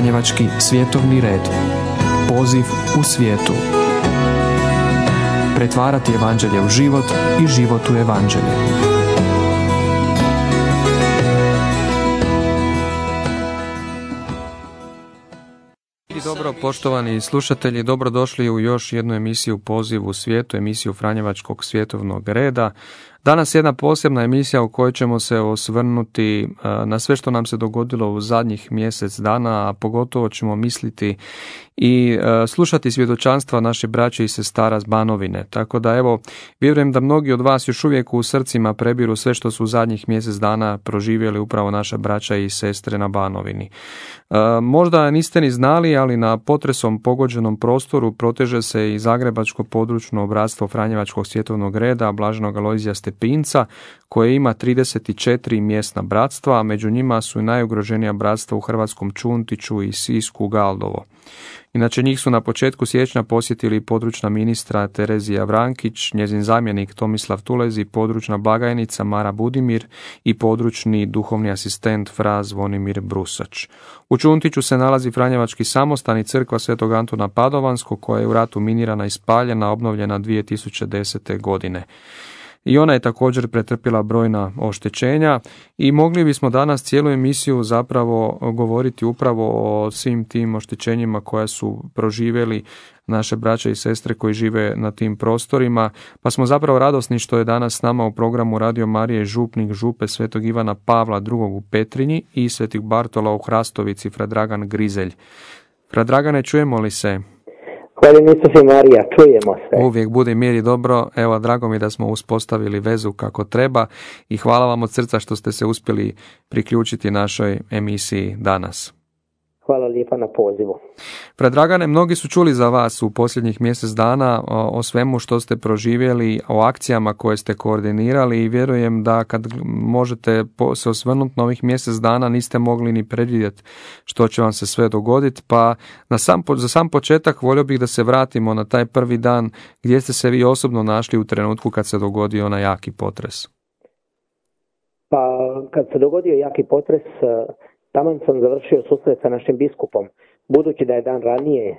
Franjevački svjetovni red. Poziv u svijetu. Pretvarati evanđelje u život i život u evanđelje. dobro, poštovani slušatelji, dobrodošli u još jednu emisiju Poziv u svijetu, emisiju Franjevačkog svjetovnog reda. Danas jedna posebna emisija u kojoj ćemo se osvrnuti e, na sve što nam se dogodilo u zadnjih mjesec dana, a pogotovo ćemo misliti i e, slušati svjedočanstva naše braće i sestara s Banovine. Tako da evo, vjerujem da mnogi od vas još uvijek u srcima prebiru sve što su u zadnjih mjesec dana proživjeli upravo naša braća i sestre na Banovini. E, možda niste ni znali, ali na potresom pogođenom prostoru proteže se i Zagrebačko područno obratstvo Franjevačkog svjetovnog reda, Blaženog Alojzija Stepinca, koje ima 34 mjesna bratstva, a među njima su i najugroženija bratstva u Hrvatskom Čuntiću i Sisku Galdovo. Inače njih su na početku siječnja posjetili područna ministra Terezija Vrankić, njezin zamjenik Tomislav Tulezi, područna blagajnica Mara Budimir i područni duhovni asistent Fra Zvonimir Brusač. U Čuntiću se nalazi Franjevački samostan i crkva Svetog Antuna Padovanskog koja je u ratu minirana i spaljena, obnovljena 2010. godine i ona je također pretrpjela brojna oštećenja i mogli bismo danas cijelu emisiju zapravo govoriti upravo o svim tim oštećenjima koja su proživjeli naše braće i sestre koji žive na tim prostorima, pa smo zapravo radosni što je danas s nama u programu Radio Marije župnik župe Svetog Ivana Pavla II u Petrinji i Svetih Bartola u Hrastovici Fradragan Grizelj. Fradragane, čujemo li se? Hvala Isus Marija, čujemo se. Uvijek bude mir i dobro. Evo, drago mi da smo uspostavili vezu kako treba i hvala vam od srca što ste se uspjeli priključiti našoj emisiji danas. Hvala lijepa na pozivu. Predragane, mnogi su čuli za vas u posljednjih mjesec dana o, o svemu što ste proživjeli, o akcijama koje ste koordinirali i vjerujem da kad možete se osvrnuti na ovih mjesec dana niste mogli ni predvidjeti što će vam se sve dogoditi, pa na sam, za sam početak volio bih da se vratimo na taj prvi dan gdje ste se vi osobno našli u trenutku kad se dogodio onaj jaki potres. Pa kad se dogodio jaki potres Taman sam završio susret sa našim biskupom, budući da je dan ranije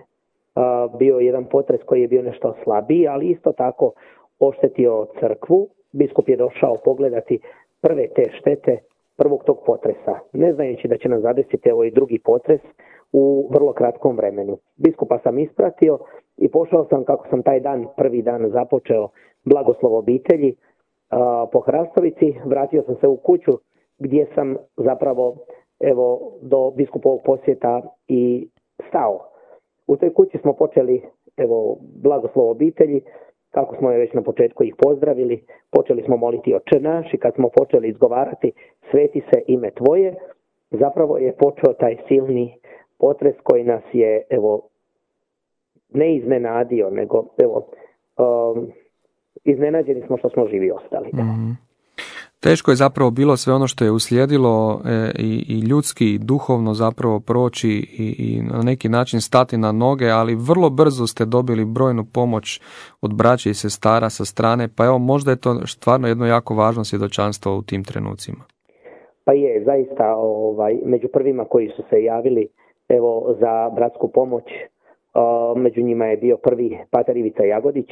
bio jedan potres koji je bio nešto slabiji, ali isto tako oštetio crkvu. Biskup je došao pogledati prve te štete prvog tog potresa, ne znajući da će nam zadesiti ovo i drugi potres u vrlo kratkom vremenu. Biskupa sam ispratio i pošao sam kako sam taj dan, prvi dan započeo blagoslov obitelji po Hrastovici, vratio sam se u kuću gdje sam zapravo evo do biskupovog posjeta i stao. U toj kući smo počeli evo blagoslov obitelji, kako smo je već na početku ih pozdravili, počeli smo moliti oče naš i kad smo počeli izgovarati sveti se ime tvoje, zapravo je počeo taj silni potres koji nas je evo ne iznenadio, nego evo um, iznenađeni smo što smo živi ostali. mm Teško je zapravo bilo sve ono što je uslijedilo e, i, i ljudski i duhovno zapravo proći i, i na neki način stati na noge, ali vrlo brzo ste dobili brojnu pomoć od braća i sestara sa strane, pa evo možda je to stvarno jedno jako važno svjedočanstvo u tim trenucima. Pa je, zaista ovaj, među prvima koji su se javili evo za bratsku pomoć, među njima je bio prvi Patar Ivica Jagodić,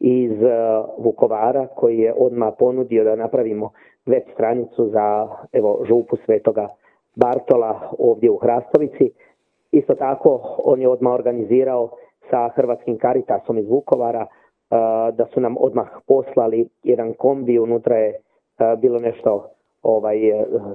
iz uh, Vukovara koji je odmah ponudio da napravimo web stranicu za evo župu Svetoga Bartola ovdje u Hrastovici. Isto tako on je odmah organizirao sa Hrvatskim Karitasom iz Vukovara uh, da su nam odmah poslali jedan kombi, unutra je uh, bilo nešto ovaj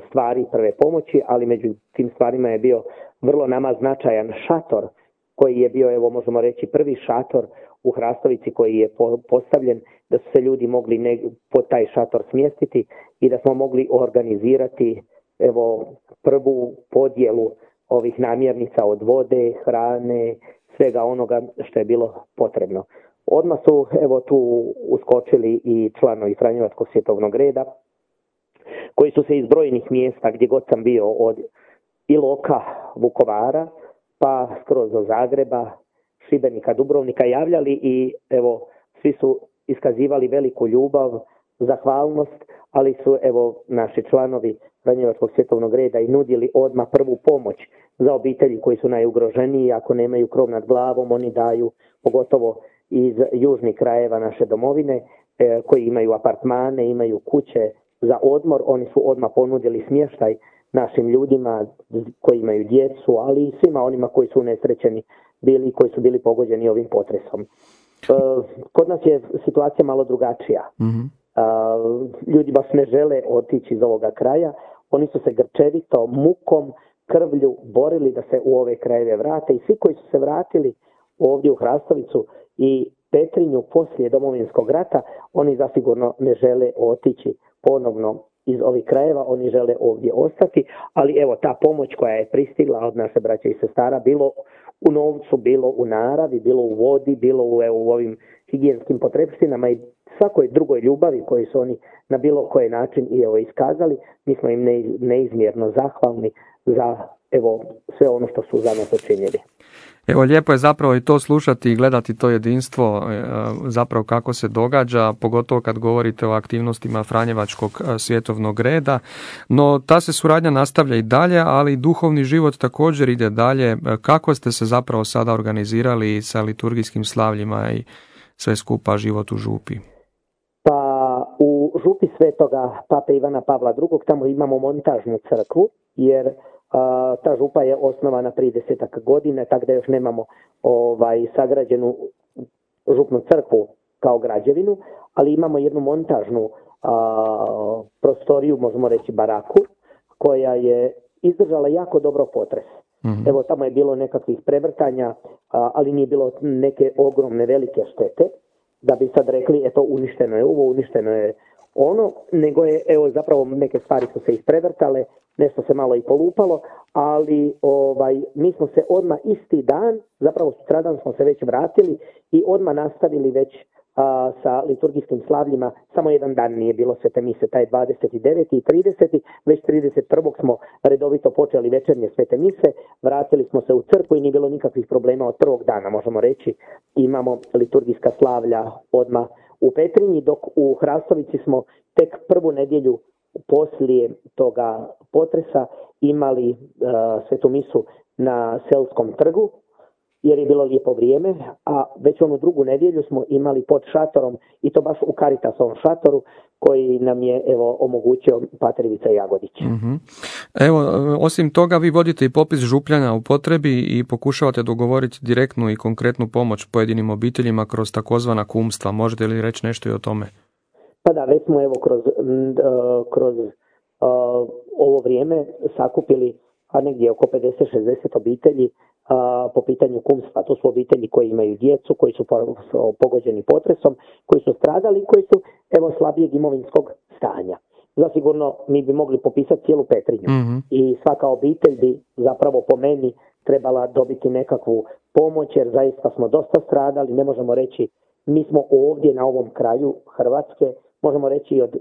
stvari prve pomoći, ali među tim stvarima je bio vrlo nama značajan šator koji je bio, evo možemo reći, prvi šator u Hrastovici koji je postavljen, da su se ljudi mogli ne, pod taj šator smjestiti i da smo mogli organizirati evo prvu podjelu ovih namjernica od vode, hrane, svega onoga što je bilo potrebno. Odmah su evo tu uskočili i članovi Franjevačkog svjetovnog reda, koji su se iz brojnih mjesta gdje god sam bio od Iloka, Vukovara, pa skroz do Zagreba, Šibenika, Dubrovnika javljali i evo svi su iskazivali veliku ljubav, zahvalnost, ali su evo naši članovi Franjevačkog svjetovnog reda i nudili odmah prvu pomoć za obitelji koji su najugroženiji, ako nemaju krov nad glavom, oni daju, pogotovo iz južnih krajeva naše domovine, e, koji imaju apartmane, imaju kuće za odmor, oni su odmah ponudili smještaj našim ljudima koji imaju djecu, ali i svima onima koji su nesrećeni bili i koji su bili pogođeni ovim potresom. E, kod nas je situacija malo drugačija. mm Ljudi baš ne žele otići iz ovoga kraja. Oni su se grčevito, mukom, krvlju borili da se u ove krajeve vrate i svi koji su se vratili ovdje u Hrastovicu i Petrinju poslije domovinskog rata, oni zasigurno ne žele otići ponovno iz ovih krajeva, oni žele ovdje ostati, ali evo ta pomoć koja je pristigla od naše braće i sestara, bilo u novcu, bilo u naravi, bilo u vodi, bilo u, evo, u ovim higijenskim potrebštinama i svakoj drugoj ljubavi koju su oni na bilo koji način i evo iskazali, mi smo im neizmjerno zahvalni za evo sve ono što su za nas učinili. Evo lijepo je zapravo i to slušati i gledati to jedinstvo e, zapravo kako se događa, pogotovo kad govorite o aktivnostima Franjevačkog e, svjetovnog reda, no ta se suradnja nastavlja i dalje, ali duhovni život također ide dalje. E, kako ste se zapravo sada organizirali sa liturgijskim slavljima i sve skupa život u župi? Pa u župi svetoga pape Ivana Pavla II. tamo imamo montažnu crkvu, jer ta župa je osnovana prije desetak godina, tako da još nemamo ovaj, sagrađenu župnu crkvu kao građevinu, ali imamo jednu montažnu a, prostoriju, možemo reći baraku, koja je izdržala jako dobro potres. mm Evo tamo je bilo nekakvih prevrtanja, ali nije bilo neke ogromne velike štete, da bi sad rekli, eto uništeno je ovo, uništeno je ono, nego je, evo zapravo neke stvari su se isprevrtale, nešto se malo i polupalo, ali ovaj, mi smo se odmah isti dan, zapravo sutradan smo se već vratili i odmah nastavili već a, sa liturgijskim slavljima, samo jedan dan nije bilo svete mise, taj 29. i 30. Već 31. smo redovito počeli večernje svete mise, vratili smo se u crkvu i nije bilo nikakvih problema od prvog dana, možemo reći. Imamo liturgijska slavlja odmah u Petrinji, dok u Hrastovici smo tek prvu nedjelju poslije toga potresa imali uh, svetu misu na Selskom trgu, jer je bilo lijepo vrijeme, a već onu drugu nedjelju smo imali pod šatorom i to baš u Karitasovom šatoru koji nam je evo omogućio Patrivica Jagodić. uh Evo, osim toga vi vodite i popis župljana u potrebi i pokušavate dogovoriti direktnu i konkretnu pomoć pojedinim obiteljima kroz takozvana kumstva. Možete li reći nešto i o tome? Pa da, već smo evo kroz, kroz ovo vrijeme sakupili a negdje oko 50-60 obitelji po pitanju kumstva. To su obitelji koji imaju djecu, koji su pogođeni potresom, koji su stradali i koji su evo slabijeg imovinskog stanja. Zasigurno mi bi mogli popisati cijelu Petrinju mhm. i svaka obitelj bi zapravo po meni trebala dobiti nekakvu pomoć jer zaista smo dosta stradali, ne možemo reći mi smo ovdje na ovom kraju Hrvatske, možemo reći i od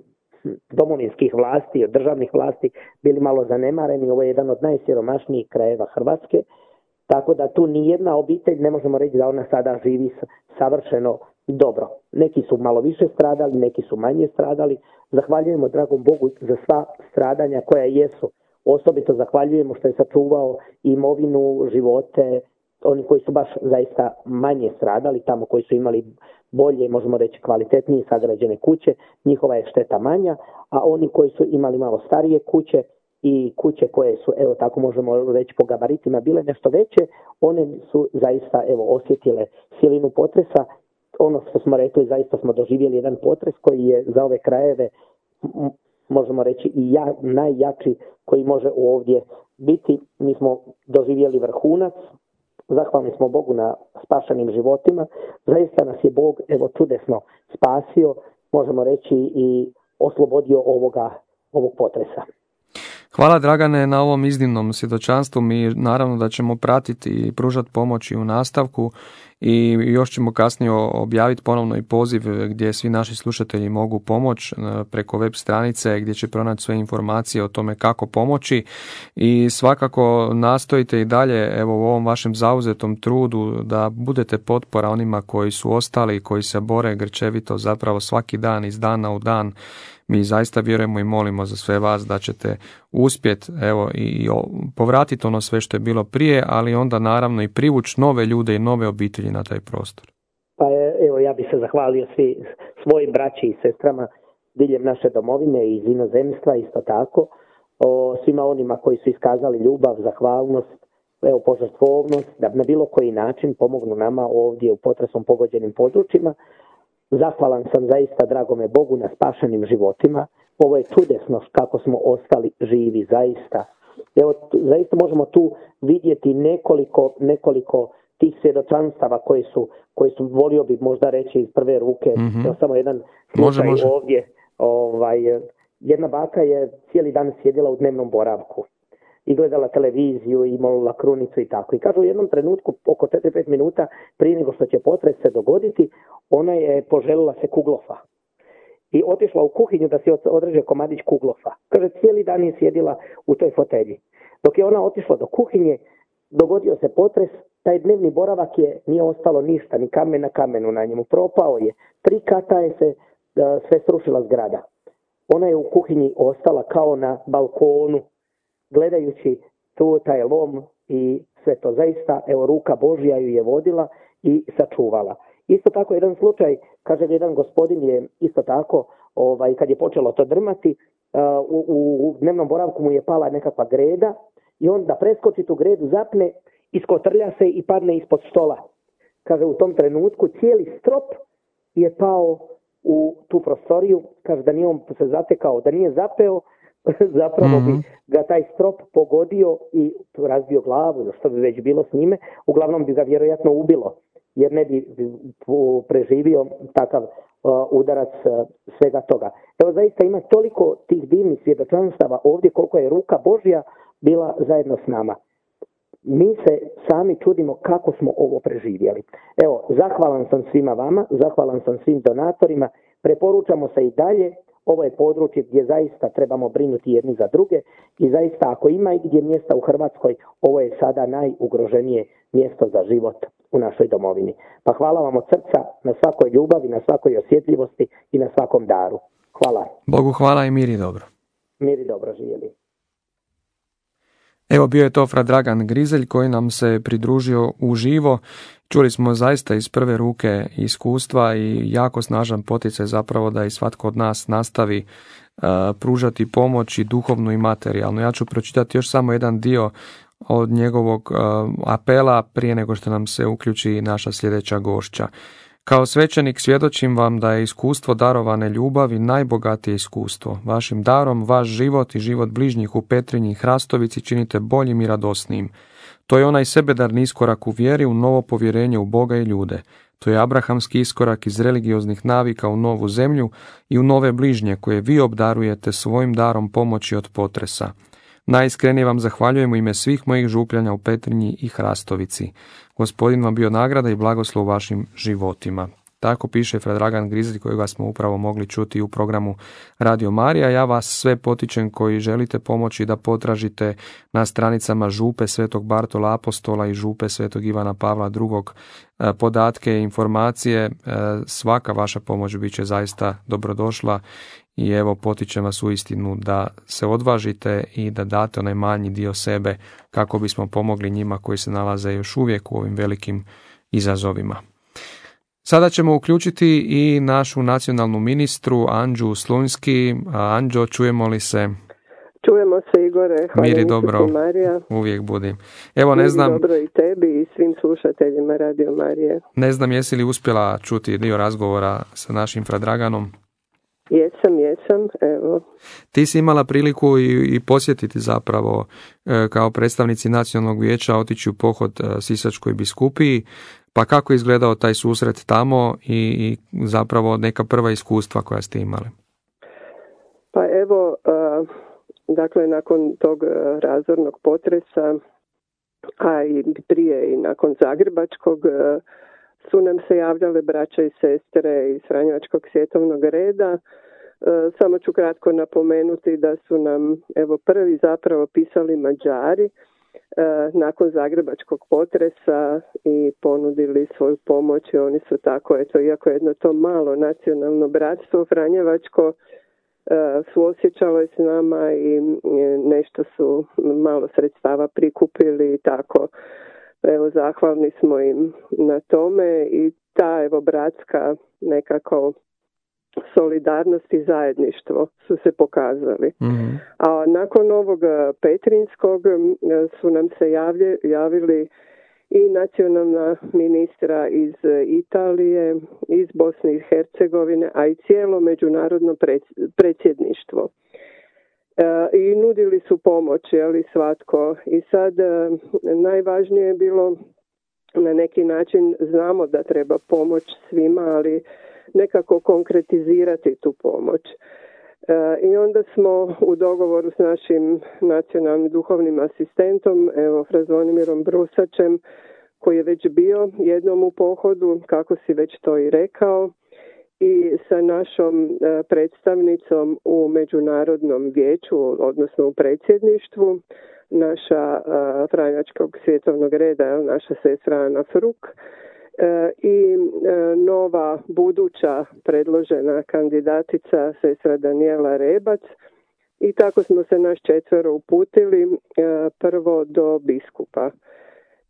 domovinskih vlasti, od državnih vlasti bili malo zanemareni, ovo je jedan od najsiromašnijih krajeva Hrvatske tako da tu ni jedna obitelj ne možemo reći da ona sada živi savršeno dobro. Neki su malo više stradali, neki su manje stradali. Zahvaljujemo dragom Bogu za sva stradanja koja jesu. Osobito zahvaljujemo što je sačuvao imovinu, živote, oni koji su baš zaista manje stradali, tamo koji su imali bolje, možemo reći kvalitetnije sagrađene kuće, njihova je šteta manja, a oni koji su imali malo starije kuće, i kuće koje su, evo tako možemo reći po gabaritima, bile nešto veće, one su zaista evo osjetile silinu potresa. Ono što smo rekli, zaista smo doživjeli jedan potres koji je za ove krajeve možemo reći i ja, najjači koji može ovdje biti. Mi smo doživjeli vrhunac, zahvalni smo Bogu na spašenim životima. Zaista nas je Bog evo čudesno spasio, možemo reći i oslobodio ovoga ovog potresa. Hvala Dragane na ovom iznimnom svjedočanstvu. Mi naravno da ćemo pratiti i pružati pomoć i u nastavku i još ćemo kasnije objaviti ponovno i poziv gdje svi naši slušatelji mogu pomoć e, preko web stranice gdje će pronaći sve informacije o tome kako pomoći i svakako nastojite i dalje evo u ovom vašem zauzetom trudu da budete potpora onima koji su ostali koji se bore grčevito zapravo svaki dan iz dana u dan Mi zaista vjerujemo i molimo za sve vas da ćete uspjeti evo, i povratiti ono sve što je bilo prije, ali onda naravno i privući nove ljude i nove obitelji na taj prostor. Pa evo ja bih se zahvalio svi svojim braći i sestrama diljem naše domovine i iz inozemstva isto tako, o, svima onima koji su iskazali ljubav, zahvalnost, evo požrtvovnost, da na bilo koji način pomognu nama ovdje u potresom pogođenim područjima. Zahvalan sam zaista dragome Bogu na spašenim životima. Ovo je čudesno kako smo ostali živi, zaista. Evo, zaista možemo tu vidjeti nekoliko, nekoliko tih svjedočanstava koji su, koji su, volio bi možda reći iz prve ruke, mm Evo samo jedan slučaj ovdje. Ovaj, jedna baka je cijeli dan sjedila u dnevnom boravku i gledala televiziju i molila krunicu i tako. I kaže u jednom trenutku, oko 4-5 minuta prije nego što će potres se dogoditi, ona je poželila se kuglofa. I otišla u kuhinju da se odreže komadić kuglofa. Kaže, cijeli dan je sjedila u toj fotelji. Dok je ona otišla do kuhinje, dogodio se potres, taj dnevni boravak je, nije ostalo ništa, ni kamen na kamenu na njemu, propao je. Tri kata je se sve srušila zgrada. Ona je u kuhinji ostala kao na balkonu, gledajući tu taj lom i sve to zaista, evo ruka Božja ju je vodila i sačuvala. Isto tako jedan slučaj, kaže jedan gospodin je isto tako, ovaj, kad je počelo to drmati, u, u, dnevnom boravku mu je pala nekakva greda i on da preskoči tu gredu, zapne, iskotrlja se i padne ispod stola. Kaže u tom trenutku cijeli strop je pao u tu prostoriju, kaže da nije on se zatekao, da nije zapeo, zapravo bi mhm. ga taj strop pogodio i razbio glavu, što bi već bilo s njime, uglavnom bi ga vjerojatno ubilo, jer ne bi preživio takav udarac svega toga. Evo zaista ima toliko tih divnih svjedočanstava ovdje koliko je ruka Božja bila zajedno s nama. Mi se sami čudimo kako smo ovo preživjeli. Evo, zahvalan sam svima vama, zahvalan sam svim donatorima, preporučamo se i dalje ovo je područje gdje zaista trebamo brinuti jedni za druge i zaista ako ima i gdje mjesta u Hrvatskoj, ovo je sada najugroženije mjesto za život u našoj domovini. Pa hvala vam od srca na svakoj ljubavi, na svakoj osjetljivosti i na svakom daru. Hvala. Bogu hvala i miri dobro. Miri dobro živjeli. Evo bio je to Fra Dragan Grizelj koji nam se pridružio uživo. Čuli smo zaista iz prve ruke iskustva i jako snažan poticaj zapravo da i svatko od nas nastavi uh, pružati pomoć i duhovnu i materijalnu. Ja ću pročitati još samo jedan dio od njegovog uh, apela prije nego što nam se uključi naša sljedeća gošća. Kao svećenik svjedočim vam da je iskustvo darovane ljubavi najbogatije iskustvo. Vašim darom vaš život i život bližnjih u Petrinji i Hrastovici činite boljim i radosnijim. To je onaj sebedarni iskorak u vjeri u novo povjerenje u Boga i ljude. To je abrahamski iskorak iz religioznih navika u novu zemlju i u nove bližnje koje vi obdarujete svojim darom pomoći od potresa. Najiskrenije vam zahvaljujem u ime svih mojih župljanja u Petrinji i Hrastovici. Gospodin vam bio nagrada i blagoslov vašim životima. Tako piše Fred Dragan Grizli kojega smo upravo mogli čuti u programu Radio Marija. Ja vas sve potičem koji želite pomoći da potražite na stranicama Župe Svetog Bartola Apostola i Župe Svetog Ivana Pavla II. E, podatke i informacije. E, svaka vaša pomoć bit će zaista dobrodošla i evo potičem vas u istinu da se odvažite i da date onaj manji dio sebe kako bismo pomogli njima koji se nalaze još uvijek u ovim velikim izazovima. Sada ćemo uključiti i našu nacionalnu ministru Anđu Slunski. Anđo, čujemo li se? Čujemo se Igore, hvala Miri dobro, Marija. uvijek budi. Evo ne znam... dobro i tebi i svim slušateljima Radio Marije. Ne znam jesi li uspjela čuti dio razgovora sa našim Fradraganom? Jesam, jesam, evo. Ti si imala priliku i, i posjetiti zapravo e, kao predstavnici nacionalnog vijeća otići u pohod e, Sisačkoj biskupiji, pa kako je izgledao taj susret tamo i, i zapravo neka prva iskustva koja ste imali? Pa evo, dakle nakon tog razornog potresa, a i prije i nakon Zagrebačkog, su nam se javljale braća i sestre iz Franjevačkog svjetovnog reda. Samo ću kratko napomenuti da su nam evo prvi zapravo pisali Mađari nakon zagrebačkog potresa i ponudili svoju pomoć i oni su tako, eto, iako jedno to malo nacionalno bratstvo Franjevačko suosjećalo je s nama i nešto su malo sredstava prikupili i tako. Evo, zahvalni smo im na tome i ta evo bratska nekako solidarnost i zajedništvo su se pokazali. Mhm. A nakon ovog Petrinskog su nam se javili i nacionalna ministra iz Italije, iz Bosne i Hercegovine, a i cijelo međunarodno predsjedništvo. E, I nudili su pomoć, ali svatko. I sad e, najvažnije je bilo na neki način znamo da treba pomoć svima, ali nekako konkretizirati tu pomoć. E, I onda smo u dogovoru s našim nacionalnim duhovnim asistentom, evo Frazonimirom Brusačem, koji je već bio jednom u pohodu, kako si već to i rekao, i sa našom e, predstavnicom u Međunarodnom vijeću, odnosno u predsjedništvu, naša e, Franjačkog svjetovnog reda, naša sestra Ana Fruk, i e, nova buduća predložena kandidatica sestra Daniela Rebac i tako smo se naš četvero uputili e, prvo do biskupa.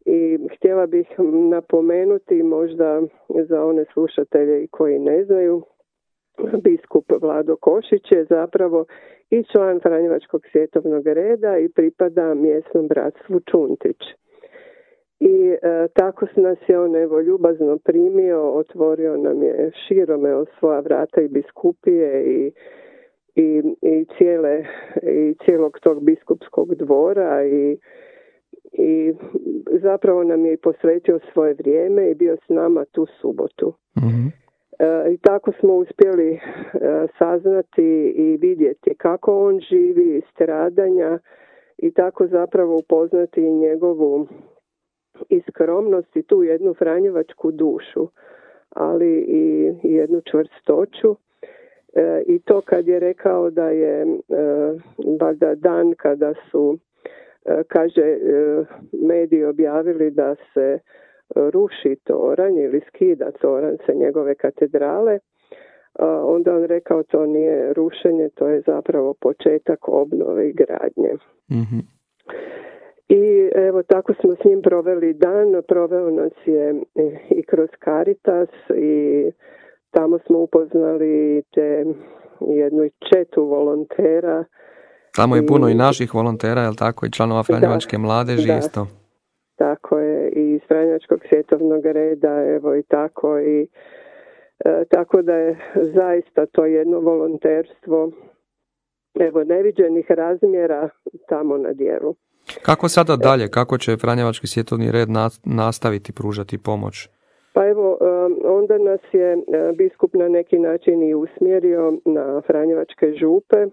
I htjela bih napomenuti možda za one slušatelje koji ne znaju, biskup Vlado Košić je zapravo i član Franjevačkog svjetovnog reda i pripada mjesnom bratstvu Čuntić i e, tako nas je on evo ljubazno primio, otvorio nam je širome svoja vrata i biskupije i, i, i, cijele, i cijelog tog biskupskog dvora i, i zapravo nam je i posvetio svoje vrijeme i bio s nama tu subotu. Mhm. E, I tako smo uspjeli e, saznati i vidjeti kako on živi, stradanja i tako zapravo upoznati njegovu i skromnost i tu jednu franjevačku dušu, ali i jednu čvrstoću. E, I to kad je rekao da je e, dan kada su e, kaže mediji objavili da se ruši toranj ili skida toranj sa njegove katedrale, onda on rekao to nije rušenje, to je zapravo početak obnove i gradnje. Mhm. I evo tako smo s njim proveli dan, proveo nas je e, i kroz Caritas i tamo smo upoznali te jednu četu volontera. Tamo je puno i naših volontera, jel tako, i članova Franjevačke mladeži isto. Tako je, i iz Franjevačkog svjetovnog reda, evo i tako i e, tako da je zaista to jedno volonterstvo evo neviđenih razmjera tamo na dijelu. Kako sada dalje? Kako će Franjevački svjetovni red nastaviti pružati pomoć? Pa evo, um, onda nas je uh, biskup na neki način i usmjerio na Franjevačke župe, uh,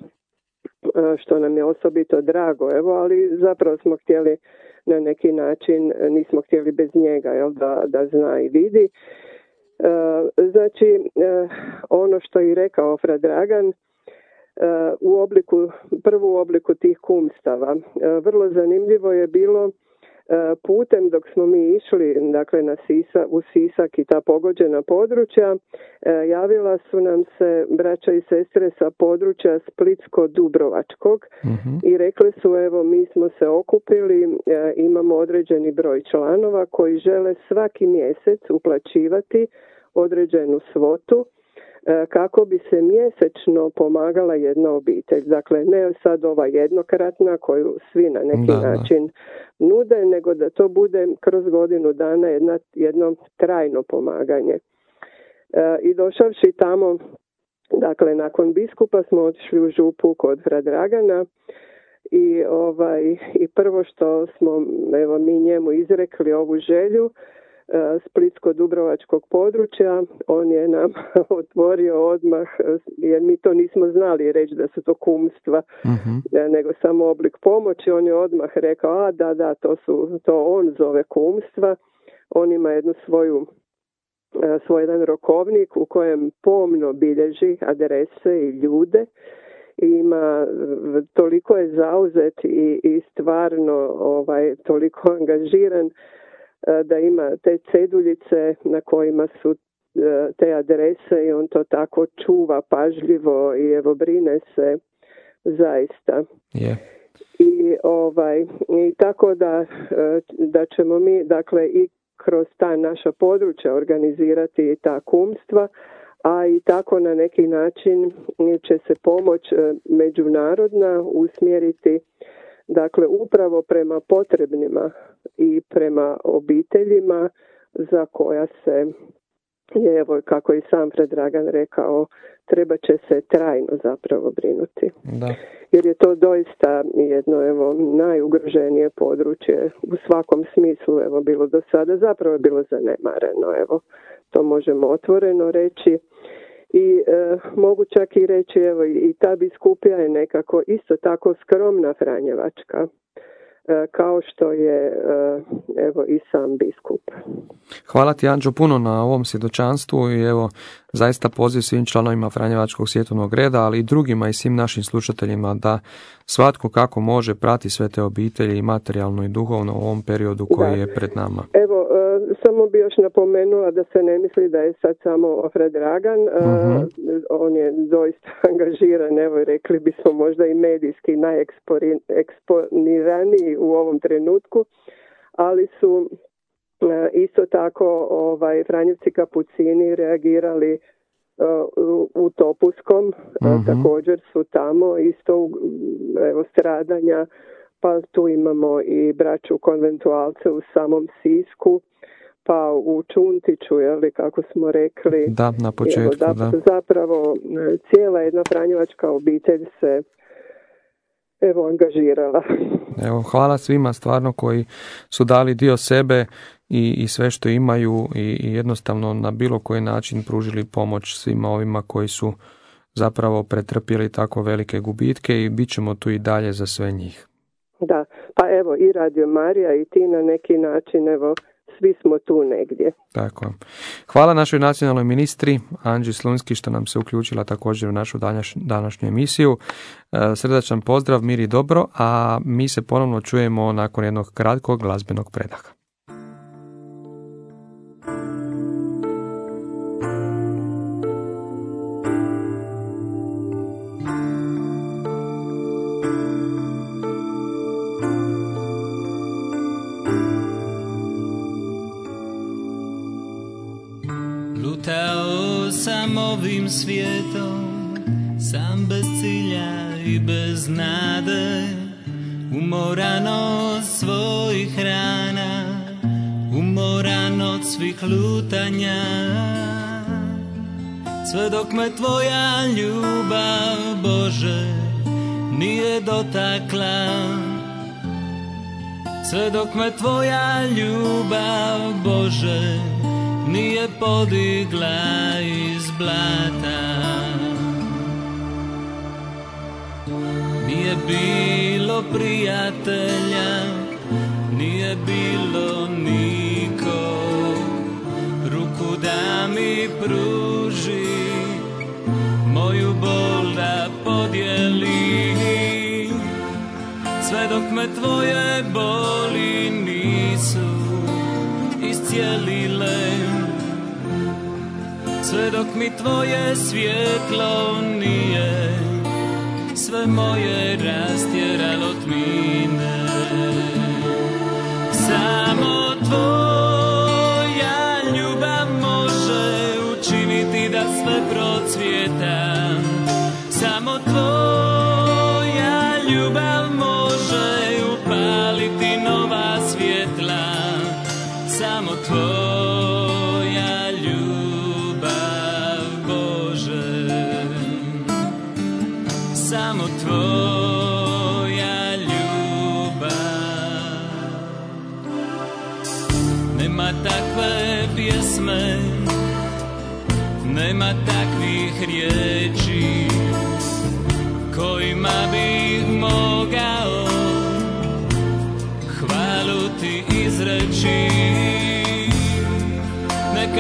što nam je osobito drago, evo, ali zapravo smo htjeli na neki način, nismo htjeli bez njega, jel, da, da zna i vidi. Uh, znači, ono što je rekao Fra Dragan, u obliku, prvu obliku tih kumstava. E, vrlo zanimljivo je bilo e, putem dok smo mi išli dakle na Sisa, u Sisak i ta pogođena područja e, javila su nam se braća i sestre sa područja Splitsko-Dubrovačkog mhm. i rekli su evo mi smo se okupili imamo određeni broj članova koji žele svaki mjesec uplaćivati određenu svotu kako bi se mjesečno pomagala jedna obitelj. Dakle, ne sad ova jednokratna koju svi na neki način nude, nego da to bude kroz godinu dana jedna, jedno trajno pomaganje. E, I došavši tamo, dakle, nakon biskupa smo otišli u župu kod Dragana i ovaj i prvo što smo evo mi njemu izrekli ovu želju E, splitsko-dubrovačkog područja. On je nam otvorio odmah, jer mi to nismo znali reći da su to kumstva, uh nego samo oblik pomoći. On je odmah rekao, a da, da, to, su, to on zove kumstva. On ima jednu svoju e, svoj jedan rokovnik u kojem pomno bilježi adrese i ljude ima toliko je zauzet i, i stvarno ovaj toliko angažiran E, da ima te ceduljice na kojima su te adrese i on to tako čuva pažljivo i evo brine se zaista. Je. I ovaj i tako da da ćemo mi dakle i kroz ta naša područja organizirati ta kumstva, a i tako na neki način će se pomoć međunarodna usmjeriti dakle upravo prema potrebnima i prema obiteljima za koja se je, evo kako i sam Fred Dragan rekao, treba će se trajno zapravo brinuti. Da. Jer je to doista jedno evo najugroženije područje u svakom smislu evo bilo do sada, zapravo je bilo zanemareno, evo to možemo otvoreno reći i e, mogu čak i reći evo i ta biskupija je nekako isto tako skromna Franjevačka e, kao što je e, evo i sam biskup. Hvala ti Anđo puno na ovom svjedočanstvu i evo zaista poziv svim članovima Franjevačkog svjetovnog reda, ali i drugima i svim našim slušateljima da svatko kako može prati sve te obitelji i materijalno i duhovno u ovom periodu koji je pred nama. Evo, samo bi još napomenula da se ne misli da je sad samo Fred Dragan, uh on je doista angažiran, evo rekli bismo možda i medijski najeksponiraniji u ovom trenutku, ali su e, isto tako ovaj Franjevci Kapucini reagirali e, u Topuskom, uh također su tamo isto evo stradanja, pa tu imamo i braću konventualce u samom Sisku, pa u Čuntiću, li kako smo rekli. Da, na početku, da. Zapravo, e, cijela jedna Franjevačka obitelj se evo angažirala. Evo, hvala svima stvarno koji su dali dio sebe i, i sve što imaju i, i jednostavno na bilo koji način pružili pomoć svima ovima koji su zapravo pretrpjeli tako velike gubitke i bit ćemo tu i dalje za sve njih. Da, pa evo i Radio Marija i ti na neki način evo svi smo tu negdje. Tako. Hvala našoj nacionalnoj ministri Anđi Slunski što nam se uključila također u našu današnju emisiju. E, srdačan pozdrav, mir i dobro, a mi se ponovno čujemo nakon jednog kratkog glazbenog predaha. Ovim svijetom Sam bez cilja i bez nade. Umoran od svojih rana Umoran od svih lutanja. Sve dok me tvoja ljubav Bože Nije dotakla. Sve dok me tvoja ljubav Bože nije podigla iz blata. Nije bilo prijatelja Nije bilo niko. Ruku da mi pruži Moju bol da podijeli. Sve dok me tvoje boli nisu iscijelile sve dok mi tvoje svjetlo nije. Sve moje rastjeralo tmine. Samo tvoja ljubav može učiniti da sve procvjeta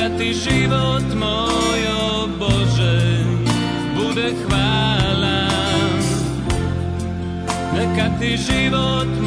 neka ti život moj, o Bože, bude hvala. Neka ti život moj,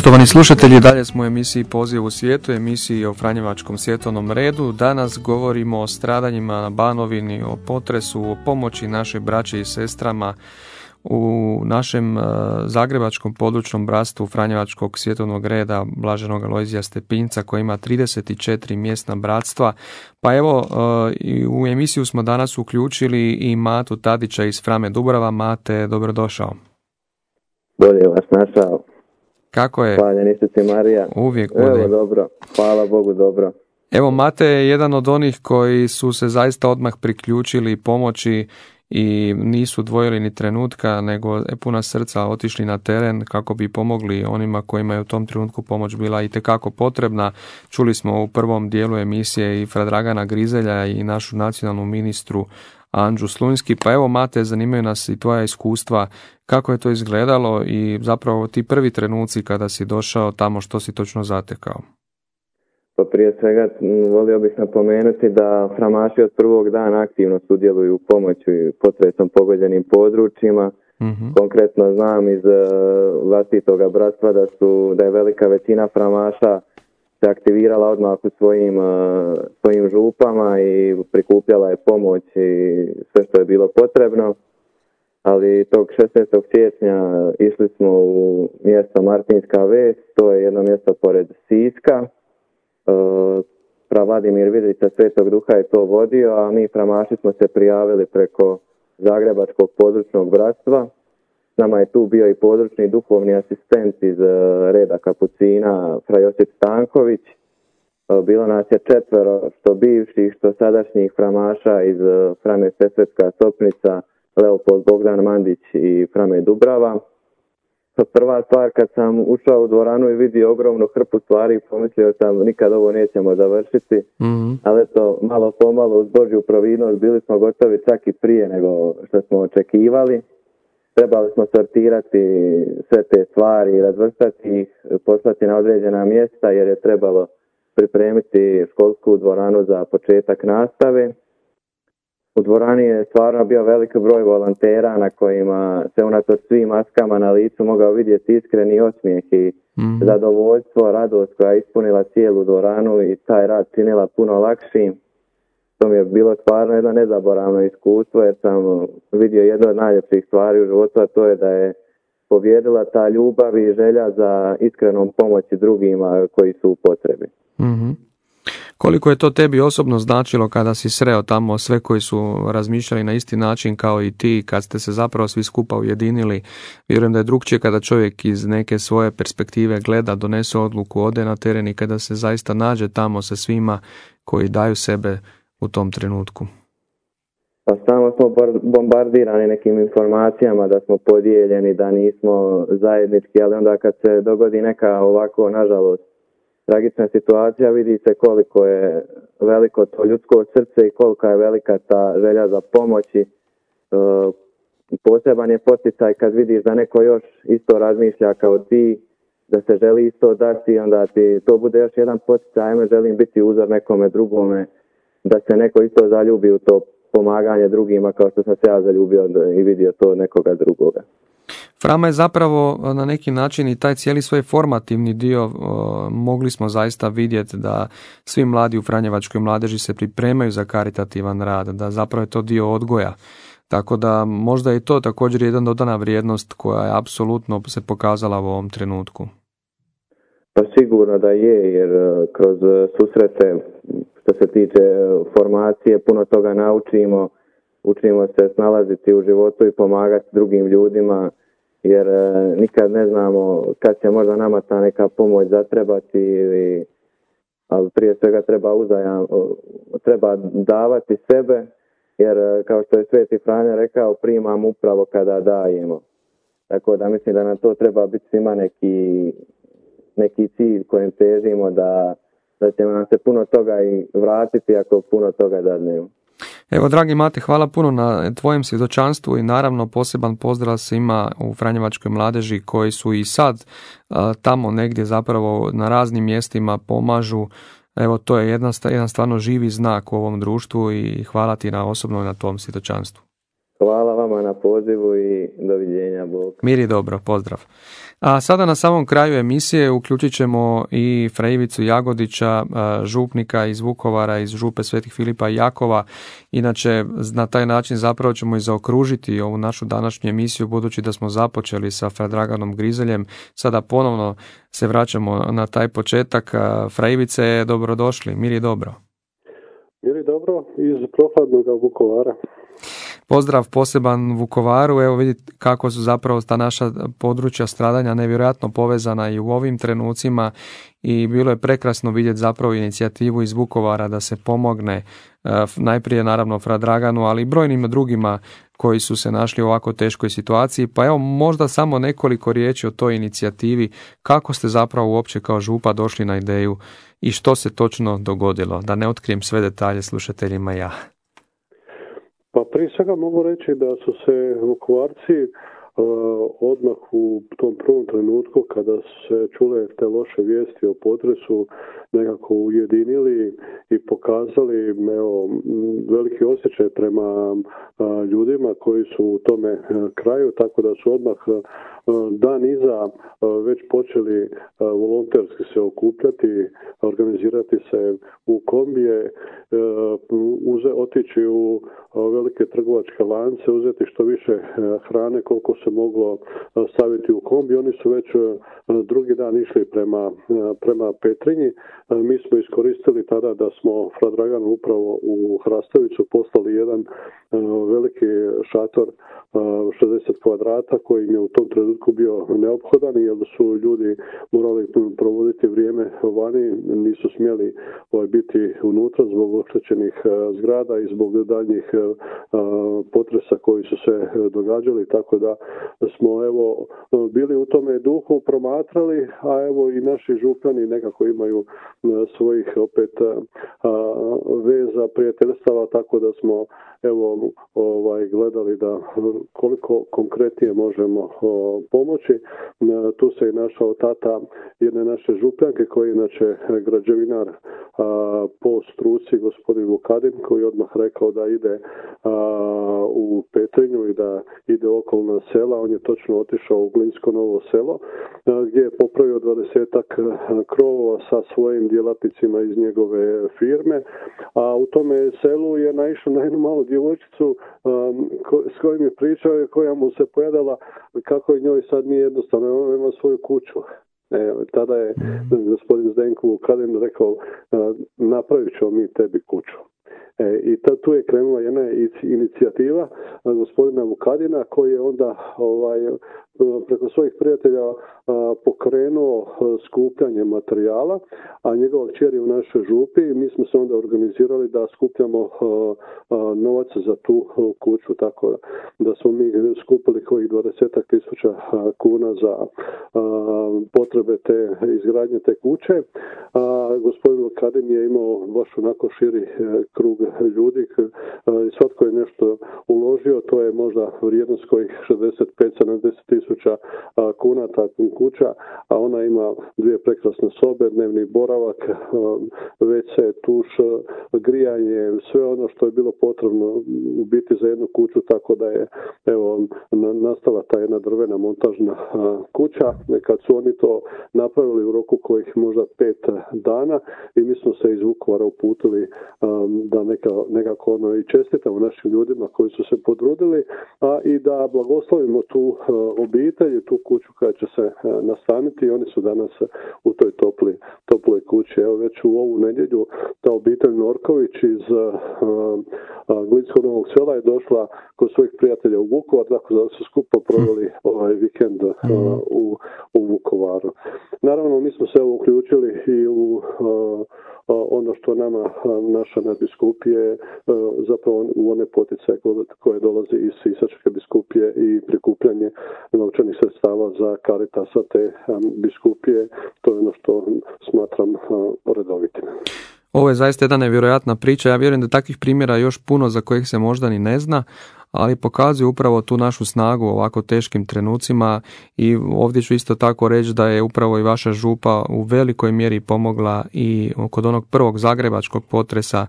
Poštovani slušatelji, dalje smo u emisiji Poziv u svijetu, emisiji o Franjevačkom svjetovnom redu. Danas govorimo o stradanjima na Banovini, o potresu, o pomoći našoj braći i sestrama u našem e, zagrebačkom područnom bratstvu Franjevačkog svjetovnog reda Blaženog Alojzija Stepinca koji ima 34 mjesna bratstva. Pa evo, e, u emisiju smo danas uključili i Matu Tadića iz Frame Dubrava. Mate, dobrodošao. Bolje vas našao. Kako je? Hvala, Marija. Uvijek bude. Evo, dobro. Hvala Bogu, dobro. Evo, Mate je jedan od onih koji su se zaista odmah priključili pomoći i nisu dvojili ni trenutka, nego je puna srca otišli na teren kako bi pomogli onima kojima je u tom trenutku pomoć bila i tekako potrebna. Čuli smo u prvom dijelu emisije i Fradragana Grizelja i našu nacionalnu ministru Anđu Slunjski. Pa evo Mate, zanimaju nas i tvoja iskustva kako je to izgledalo i zapravo ti prvi trenuci kada si došao tamo što si točno zatekao. Pa prije svega volio bih napomenuti da framaši od prvog dana aktivno sudjeluju u pomoći potresom pogođenim područjima. Mhm. Konkretno znam iz uh, vlastitoga bratstva da su da je velika većina framaša se aktivirala odmah u svojim, uh, svojim župama i prikupljala je pomoć i sve što je bilo potrebno. Ali tog 16. siječnja išli smo u mjesto Martinska Ves, to je jedno mjesto pored Siska. Uh, pra Vladimir Vidrica Svetog Duha je to vodio, a mi pramaši smo se prijavili preko Zagrebačkog područnog bratstva nama je tu bio i područni duhovni asistent iz e, reda Kapucina, Fra Josip Stanković. E, bilo nas je četvero, što bivših, što sadašnjih framaša iz e, Frame Sesvetska Sopnica, Leopold Bogdan Mandić i Frame Dubrava. Prva stvar kad sam ušao u dvoranu i vidio ogromnu hrpu stvari, pomislio sam nikad ovo nećemo završiti, mm ali to malo pomalo uz Božju providnost bili smo gotovi čak i prije nego što smo očekivali trebali smo sortirati sve te stvari, i razvrstati ih, poslati na određena mjesta jer je trebalo pripremiti školsku dvoranu za početak nastave. U dvorani je stvarno bio velik broj volontera na kojima se unatoč svim maskama na licu mogao vidjeti iskreni osmijeh i mm zadovoljstvo, radost koja je ispunila cijelu dvoranu i taj rad činila puno lakšim to mi je bilo stvarno jedno nezaboravno iskustvo jer sam vidio jedno od najljepših stvari u životu, a to je da je pobjedila ta ljubav i želja za iskrenom pomoći drugima koji su u potrebi. mm Koliko je to tebi osobno značilo kada si sreo tamo sve koji su razmišljali na isti način kao i ti, kad ste se zapravo svi skupa ujedinili? Vjerujem da je drugčije kada čovjek iz neke svoje perspektive gleda, donese odluku, ode na teren i kada se zaista nađe tamo sa svima koji daju sebe u tom trenutku? Pa samo smo bombardirani nekim informacijama da smo podijeljeni, da nismo zajednički, ali onda kad se dogodi neka ovako, nažalost, tragična situacija, vidi se koliko je veliko to ljudsko srce i kolika je velika ta želja za pomoći. Poseban je poticaj kad vidiš da neko još isto razmišlja kao ti, da se želi isto dati, onda ti to bude još jedan poticaj, ajme želim biti uzor nekome drugome, da se neko isto zaljubi u to pomaganje drugima kao što sam se ja zaljubio i vidio to nekoga drugoga. Frama je zapravo na neki način i taj cijeli svoj formativni dio mogli smo zaista vidjeti da svi mladi u Franjevačkoj mladeži se pripremaju za karitativan rad, da zapravo je to dio odgoja. Tako da možda je to također jedan dodana vrijednost koja je apsolutno se pokazala u ovom trenutku. Pa sigurno da je, jer e, kroz susrete što se tiče e, formacije puno toga naučimo, učimo se snalaziti u životu i pomagati drugim ljudima, jer e, nikad ne znamo kad će možda nama ta neka pomoć zatrebati ali prije svega treba uzajam, treba davati sebe, jer kao što je Sveti Franja rekao, primam upravo kada dajemo. Tako da mislim da nam to treba biti svima neki neki cilj kojem težimo da, da će nam se puno toga i vratiti ako puno toga dadnemo. Evo, dragi Mate, hvala puno na tvojem svjedočanstvu i naravno poseban pozdrav se ima u Franjevačkoj mladeži koji su i sad tamo negdje zapravo na raznim mjestima pomažu. Evo, to je jedan, jedan stvarno živi znak u ovom društvu i hvala ti na osobno na tom svjedočanstvu. Hvala vama na pozivu i doviđenja. Bog. Mir i dobro, pozdrav. A sada na samom kraju emisije uključit ćemo i Frejivicu Jagodića, župnika iz Vukovara, iz župe Svetih Filipa i Jakova. Inače, na taj način zapravo ćemo i zaokružiti ovu našu današnju emisiju, budući da smo započeli sa Fradraganom Grizeljem. Sada ponovno se vraćamo na taj početak. Frejivice, dobrodošli, mir je dobro. Mir je dobro iz prohladnog Vukovara. Pozdrav poseban Vukovaru, evo vidite kako su zapravo ta naša područja stradanja nevjerojatno povezana i u ovim trenucima i bilo je prekrasno vidjeti zapravo inicijativu iz Vukovara da se pomogne e, najprije naravno Fradraganu, ali i brojnim drugima koji su se našli u ovako teškoj situaciji. Pa evo možda samo nekoliko riječi o toj inicijativi, kako ste zapravo uopće kao župa došli na ideju i što se točno dogodilo, da ne otkrijem sve detalje slušateljima ja. Pa prije svega mogu reći da su se Vukovarci e, odmah u tom prvom trenutku kada su se čule te loše vijesti o potresu nekako ujedinili i pokazali evo, veliki osjećaj prema ljudima koji su u tome e, kraju, tako da su odmah e, dan iza već počeli volonterski se okupljati, organizirati se u kombije, uze, otići u velike trgovačke lance, uzeti što više hrane koliko se moglo staviti u kombi. Oni su već drugi dan išli prema, prema Petrinji. Mi smo iskoristili tada da smo Fra Dragan upravo u Hrastoviću poslali jedan veliki šator 60 kvadrata koji im je u tom trenutku bio neophodan jer su ljudi morali provoditi vrijeme vani, nisu smjeli ovaj, biti unutra zbog oštećenih zgrada i zbog daljnjih potresa koji su se događali, tako da smo evo bili u tome duhu, promatrali, a evo i naši župani nekako imaju svojih opet veza, prijateljstava, tako da smo evo ovaj gledali da koliko konkretnije možemo pomoći. Tu se i našao tata jedne naše župljanke koji je inače građevinar po struci gospodin Vukadin koji je odmah rekao da ide u I da ide okolna sela. On je točno otišao u Glinsko novo selo gdje je popravio dvadesetak krovova sa svojim djelatnicima iz njegove firme, a u tome selu je naišao na jednu malu djevojčicu s kojim je pričao i koja mu se pojadala kako je njoj sad nije jednostavno, ona ima svoju kuću. E, tada je mhm. gospodin Zdenko Vukadin rekao napravit ćemo mi tebi kuću. E, I tu je krenula jedna inicijativa gospodina Vukadina koji je onda ovaj, preko svojih prijatelja pokrenuo skupljanje materijala, a njegova kćer je u našoj župi i mi smo se onda organizirali da skupljamo novac za tu kuću, tako da smo mi skupili kojih 20 tisuća kuna za potrebe te izgradnje te kuće. a gospodin Lokadin je imao baš onako širi krug ljudi svatko je nešto uložio, to je možda vrijednost kojih 65-70 tisuća kuna ta kuća, a ona ima dvije prekrasne sobe, dnevni boravak, WC, tuš, grijanje, sve ono što je bilo potrebno u biti za jednu kuću, tako da je evo, nastala ta jedna drvena montažna kuća. Kad su oni to napravili u roku kojih možda pet dana i mi smo se iz Vukovara uputili da neka, nekako ono i čestitamo našim ljudima koji su se podrudili, a i da blagoslovimo tu obitelj, tu kuću koja će se nastaniti i oni su danas u toj topli, toploj kući. Evo već u ovu nedjelju ta obitelj Norković iz Glinskog novog sela je došla kod svojih prijatelja u Vukovar, tako da su skupo proveli ovaj vikend mhm. u, u Vukovaru. Naravno, mi smo se uključili i u što nama naša nadbiskupije zapravo u one potice koje dolazi iz Sisačke biskupije i prikupljanje novčanih sredstava za karitasa te biskupije, to je ono što smatram redovitim. Ovo je zaista jedna nevjerojatna priča. Ja vjerujem da takvih primjera još puno za kojih se možda ni ne zna, ali pokazuje upravo tu našu snagu u ovako teškim trenucima i ovdje ću isto tako reći da je upravo i vaša župa u velikoj mjeri pomogla i kod onog prvog zagrebačkog potresa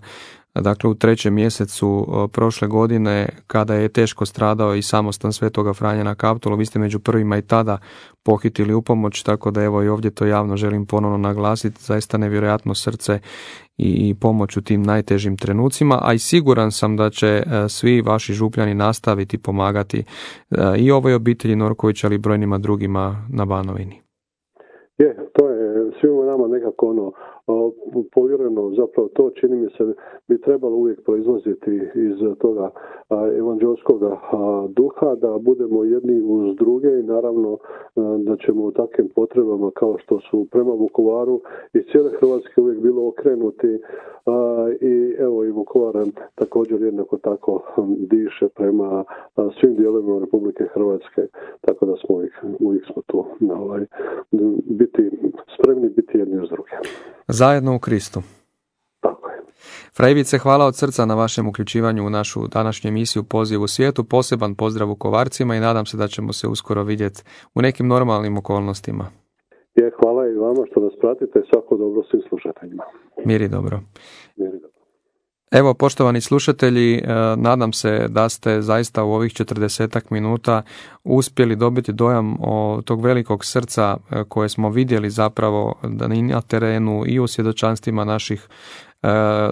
dakle u trećem mjesecu prošle godine kada je teško stradao i samostan Svetoga Franja na Kaptolu, vi ste među prvima i tada pohitili pomoć, tako da evo i ovdje to javno želim ponovno naglasiti, zaista nevjerojatno srce i pomoć u tim najtežim trenucima, a i siguran sam da će e, svi vaši župljani nastaviti pomagati e, i ovoj obitelji Norković, ali i brojnima drugima na Banovini. Je, to je svima nama nekako ono povjereno zapravo to čini mi se bi trebalo uvijek proizlaziti iz toga evanđelskog duha da budemo jedni uz druge i naravno da ćemo u takvim potrebama kao što su prema Vukovaru i cijele Hrvatske uvijek bilo okrenuti i evo i Vukovar također jednako tako diše prema svim dijelovima Republike Hrvatske tako da smo uvijek, uvijek smo tu ovaj, biti spremni biti jedni uz druge. Zajedno u Kristu. Frajvice, hvala od srca na vašem uključivanju u našu današnju emisiju Poziv u svijetu. Poseban pozdrav u Kovarcima i nadam se da ćemo se uskoro vidjeti u nekim normalnim okolnostima. Je, hvala i vama što nas pratite i svako dobro svim slušateljima. Miri dobro. Miri dobro. Evo, poštovani slušatelji, e, nadam se da ste zaista u ovih 40 minuta uspjeli dobiti dojam o tog velikog srca e, koje smo vidjeli zapravo na terenu i u svjedočanstvima naših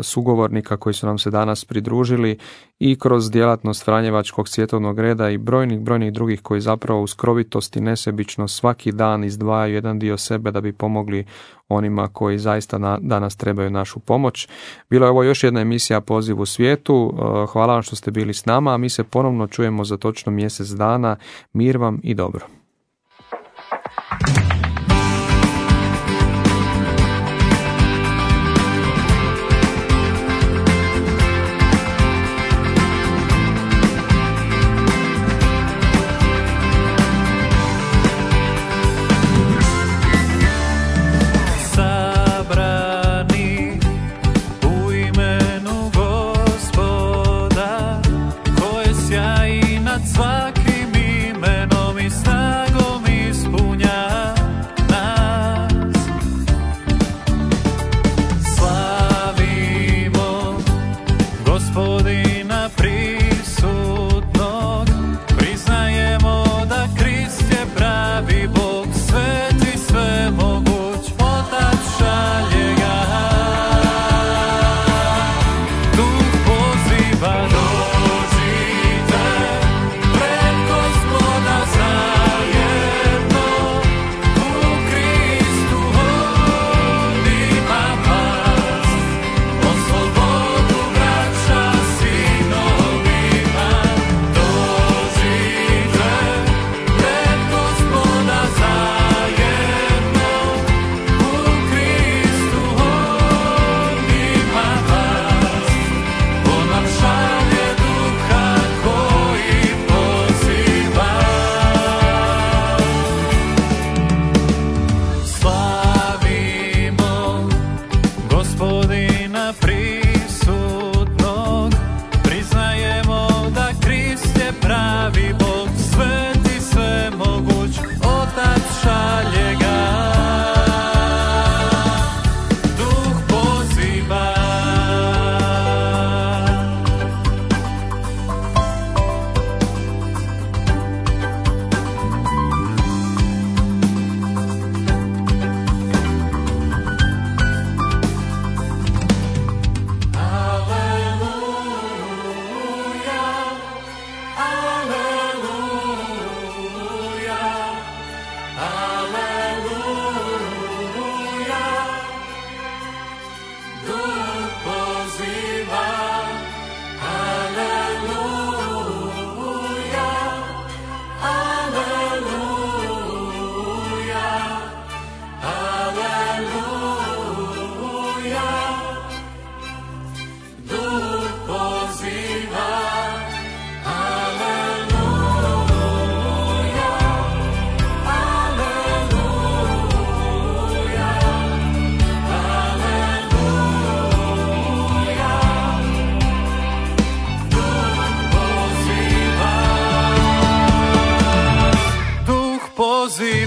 sugovornika koji su nam se danas pridružili i kroz djelatnost Franjevačkog svjetovnog reda i brojnih, brojnih drugih koji zapravo u skrovitosti i nesebično svaki dan izdvajaju jedan dio sebe da bi pomogli onima koji zaista danas trebaju našu pomoć. Bilo je ovo još jedna emisija Poziv u svijetu. E, hvala vam što ste bili s nama, a mi se ponovno čujemo za točno mjesec dana. Mir vam i dobro.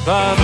Pa